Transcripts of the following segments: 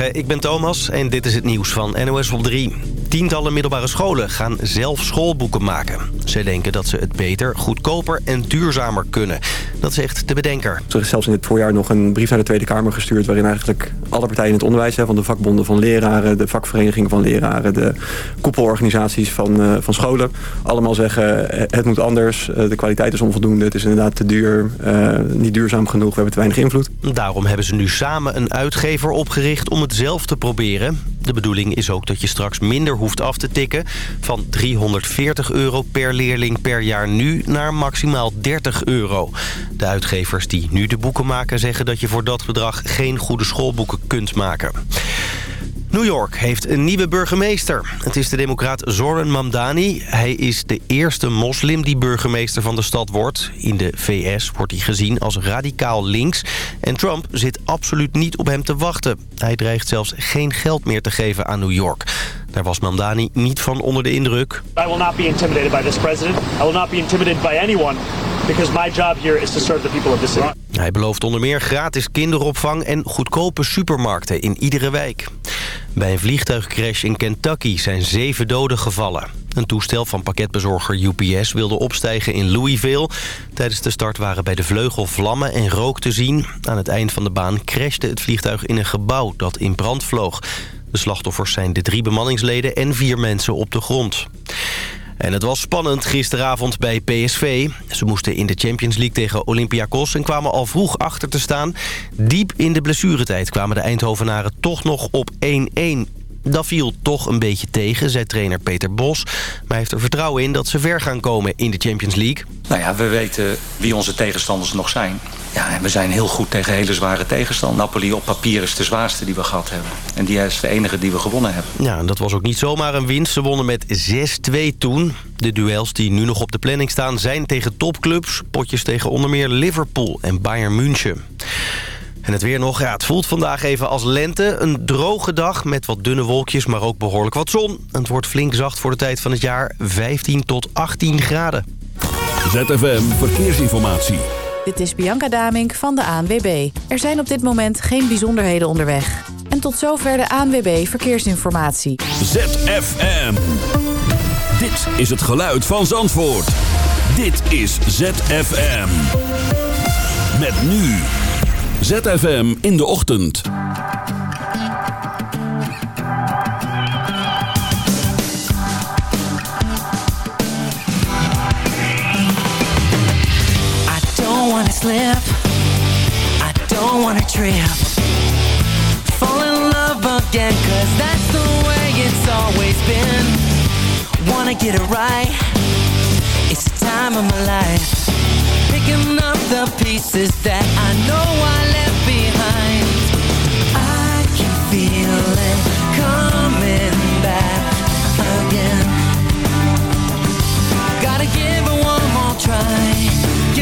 Goedemorgen, ik ben Thomas en dit is het nieuws van NOS op 3. Tientallen middelbare scholen gaan zelf schoolboeken maken. Ze denken dat ze het beter, goedkoper en duurzamer kunnen. Dat zegt de bedenker. Er is zelfs in het voorjaar nog een brief naar de Tweede Kamer gestuurd... waarin eigenlijk alle partijen in het onderwijs... van de vakbonden van leraren, de vakverenigingen van leraren... de koepelorganisaties van, uh, van scholen... allemaal zeggen eh, het moet anders, uh, de kwaliteit is onvoldoende... het is inderdaad te duur, uh, niet duurzaam genoeg, we hebben te weinig invloed. Daarom hebben ze nu samen een uitgever opgericht om het zelf te proberen. De bedoeling is ook dat je straks minder hoeft af te tikken. Van 340 euro per leerling per jaar nu naar maximaal 30 euro. De uitgevers die nu de boeken maken zeggen dat je voor dat bedrag geen goede schoolboeken kunt maken. New York heeft een nieuwe burgemeester. Het is de democraat Zoran Mamdani. Hij is de eerste moslim die burgemeester van de stad wordt. In de VS wordt hij gezien als radicaal links. En Trump zit absoluut niet op hem te wachten. Hij dreigt zelfs geen geld meer te geven aan New York. Daar was Mamdani niet van onder de indruk. I will not be intimidated by this president. I will not be intimidated by anyone. Because my job here is to serve the people of. Hij belooft onder meer gratis kinderopvang en goedkope supermarkten in iedere wijk. Bij een vliegtuigcrash in Kentucky zijn zeven doden gevallen. Een toestel van pakketbezorger UPS wilde opstijgen in Louisville. Tijdens de start waren bij de vleugel vlammen en rook te zien. Aan het eind van de baan crashte het vliegtuig in een gebouw dat in brand vloog. De slachtoffers zijn de drie bemanningsleden en vier mensen op de grond. En het was spannend gisteravond bij PSV. Ze moesten in de Champions League tegen Olympiakos... en kwamen al vroeg achter te staan. Diep in de blessuretijd kwamen de Eindhovenaren toch nog op 1-1. Dat viel toch een beetje tegen, zei trainer Peter Bos. Maar hij heeft er vertrouwen in dat ze ver gaan komen in de Champions League. Nou ja, we weten wie onze tegenstanders nog zijn. Ja, en we zijn heel goed tegen hele zware tegenstanders. Napoli op papier is de zwaarste die we gehad hebben. En die is de enige die we gewonnen hebben. Ja, en dat was ook niet zomaar een winst. Ze wonnen met 6-2 toen. De duels die nu nog op de planning staan zijn tegen topclubs. Potjes tegen onder meer Liverpool en Bayern München. En het weer nog, ja, het voelt vandaag even als lente. Een droge dag met wat dunne wolkjes, maar ook behoorlijk wat zon. Het wordt flink zacht voor de tijd van het jaar, 15 tot 18 graden. ZFM Verkeersinformatie. Dit is Bianca Damink van de ANWB. Er zijn op dit moment geen bijzonderheden onderweg. En tot zover de ANWB Verkeersinformatie. ZFM. Dit is het geluid van Zandvoort. Dit is ZFM. Met nu... ZFM in de ochtend. Slip. I don't wanna trip. Fall in love again, cause that's the way it's always been. Wanna get it right. It's the time of my life. Picking up the pieces that I know I left behind I can feel it coming back again Gotta give it one more try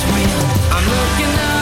real. I'm looking up,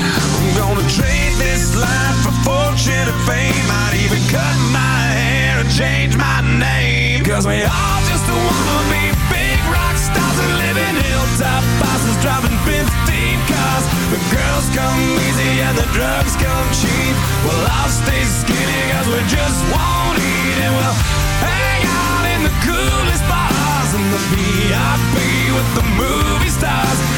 Gonna trade this life for fortune and fame. I'd even cut my hair and change my name. Cause we all just wanna be big rock stars and live in hilltop houses driving 15 cars. The girls come easy and the drugs come cheap. Well, I'll stay skinny cause we just won't eat and we'll hang out in the coolest bars and the VIP with the movie stars.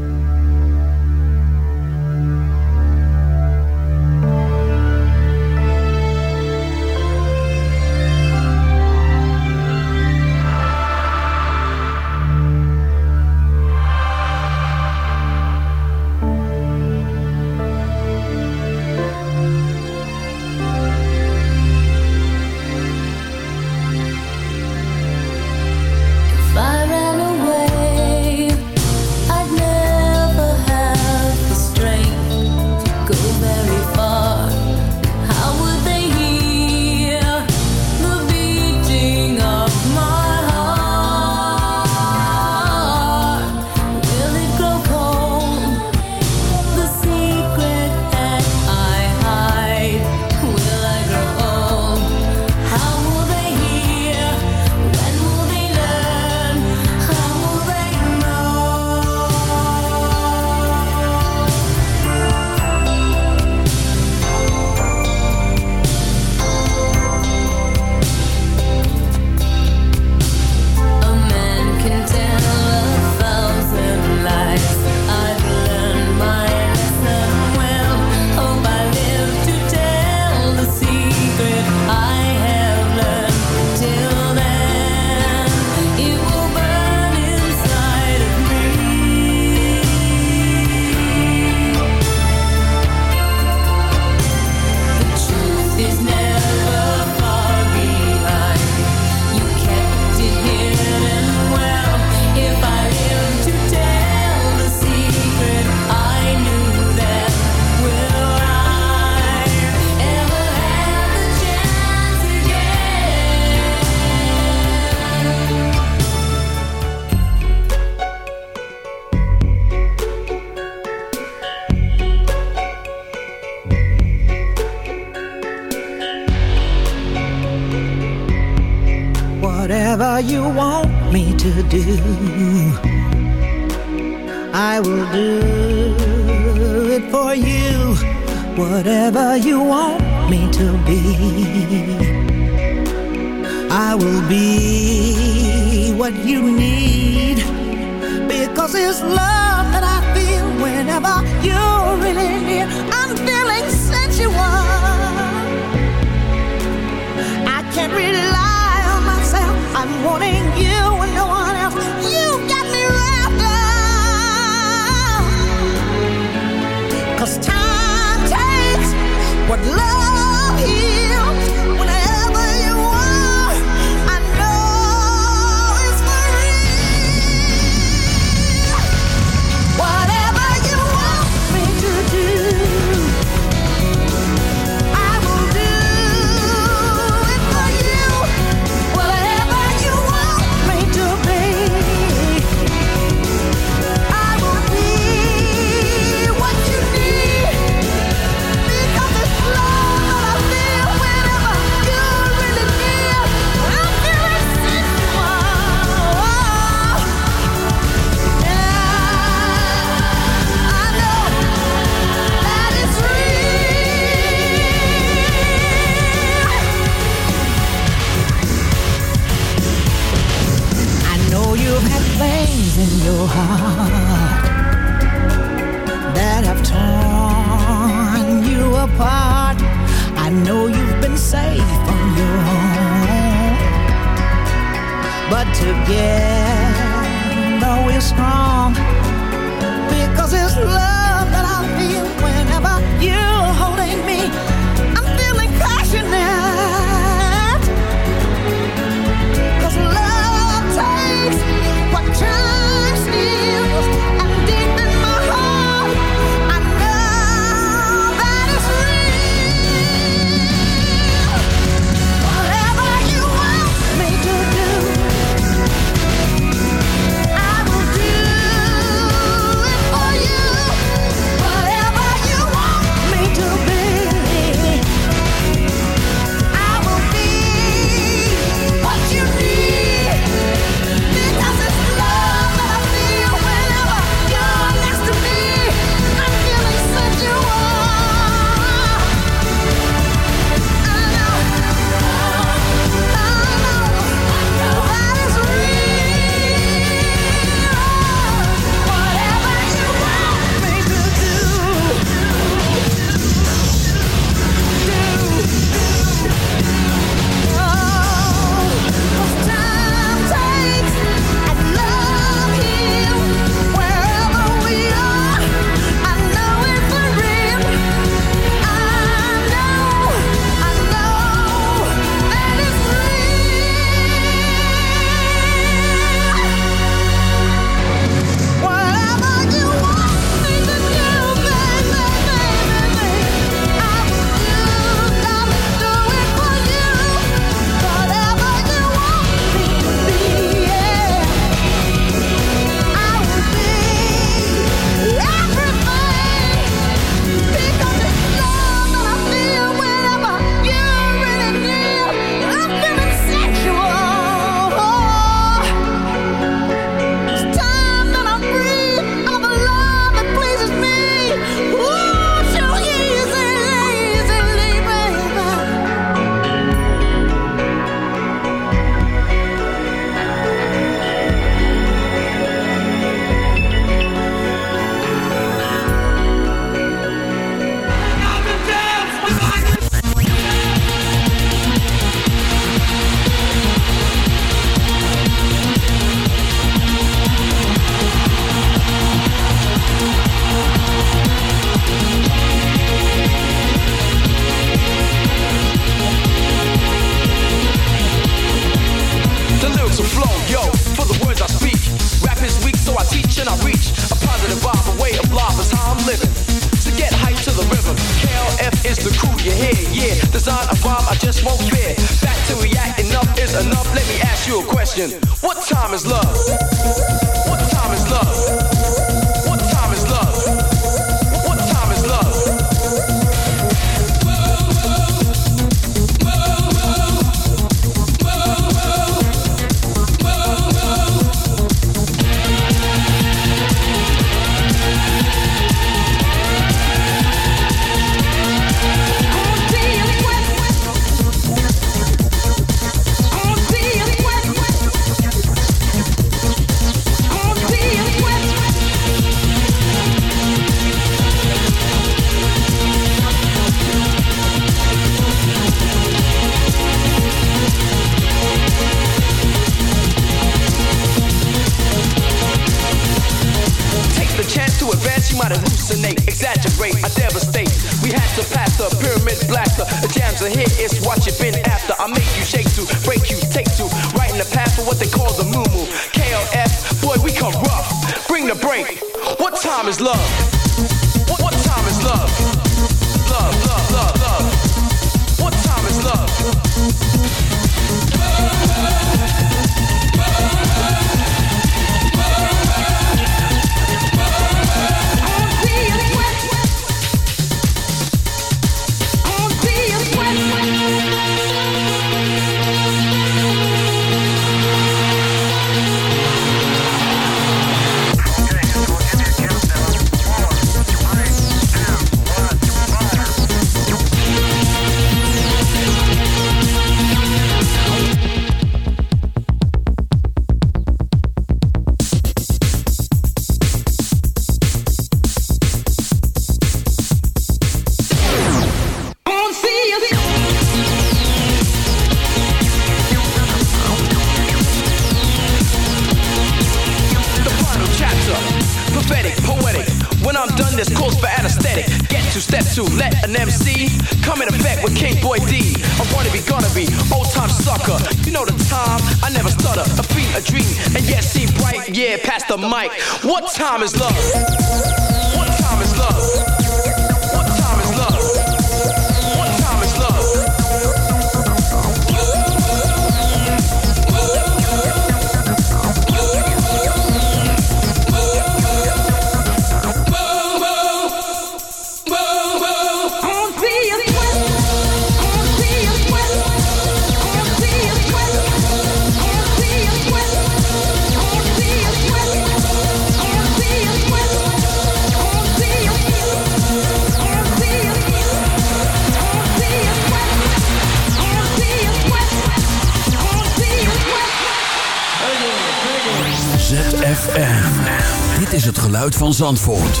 Zandvoort.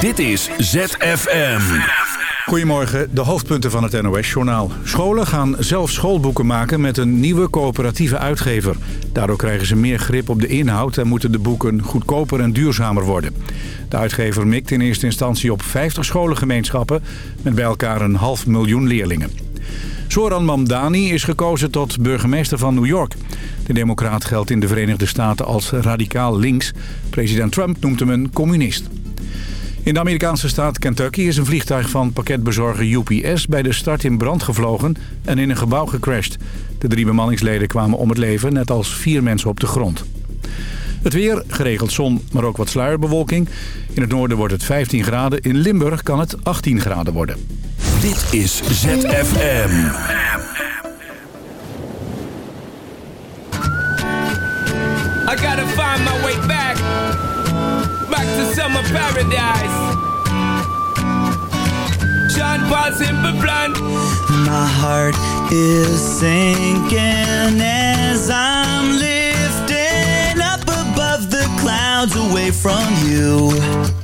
Dit is ZFM. Goedemorgen, de hoofdpunten van het NOS-journaal. Scholen gaan zelf schoolboeken maken met een nieuwe coöperatieve uitgever. Daardoor krijgen ze meer grip op de inhoud en moeten de boeken goedkoper en duurzamer worden. De uitgever mikt in eerste instantie op 50 scholengemeenschappen met bij elkaar een half miljoen leerlingen. Zoran Mamdani is gekozen tot burgemeester van New York. De democraat geldt in de Verenigde Staten als radicaal links. President Trump noemt hem een communist. In de Amerikaanse staat Kentucky is een vliegtuig van pakketbezorger UPS bij de start in brand gevlogen en in een gebouw gecrashed. De drie bemanningsleden kwamen om het leven, net als vier mensen op de grond. Het weer, geregeld zon, maar ook wat sluierbewolking. In het noorden wordt het 15 graden, in Limburg kan het 18 graden worden. Dit is ZFM. I gotta find my way back, back to summer paradise. Sean Paul Simple Plan. My heart is sinking as I'm lifting up above the clouds away from you.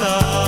love.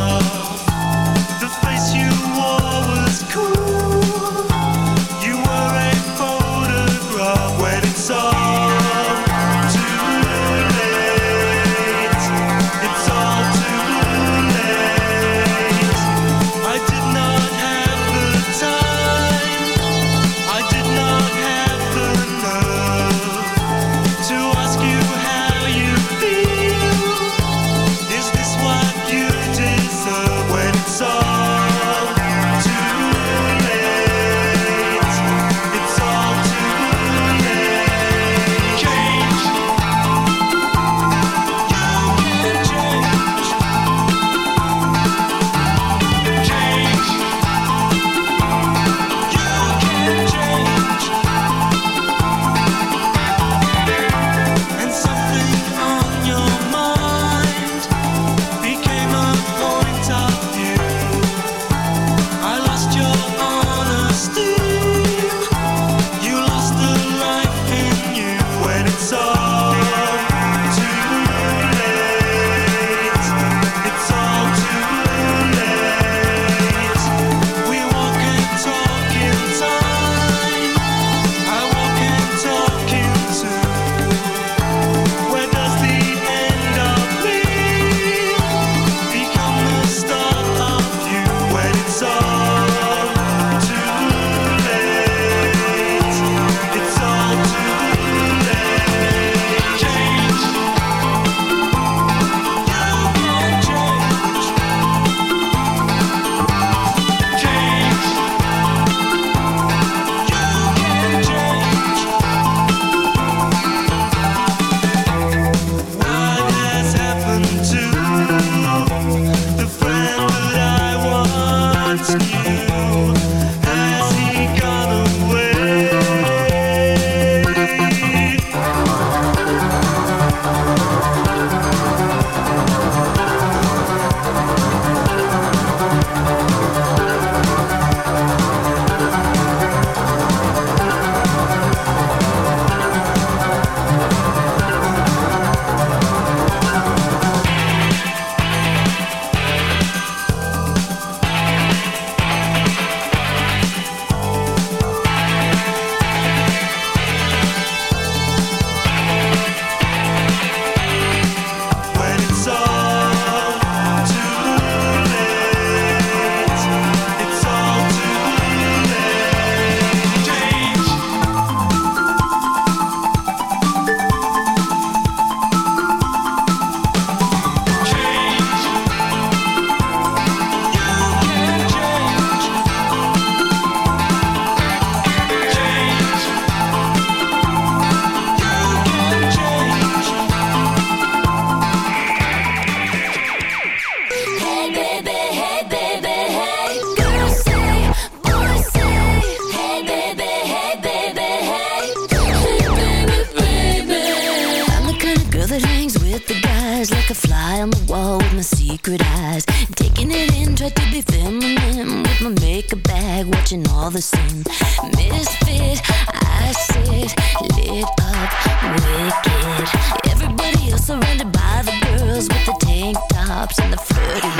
drops in the fruity.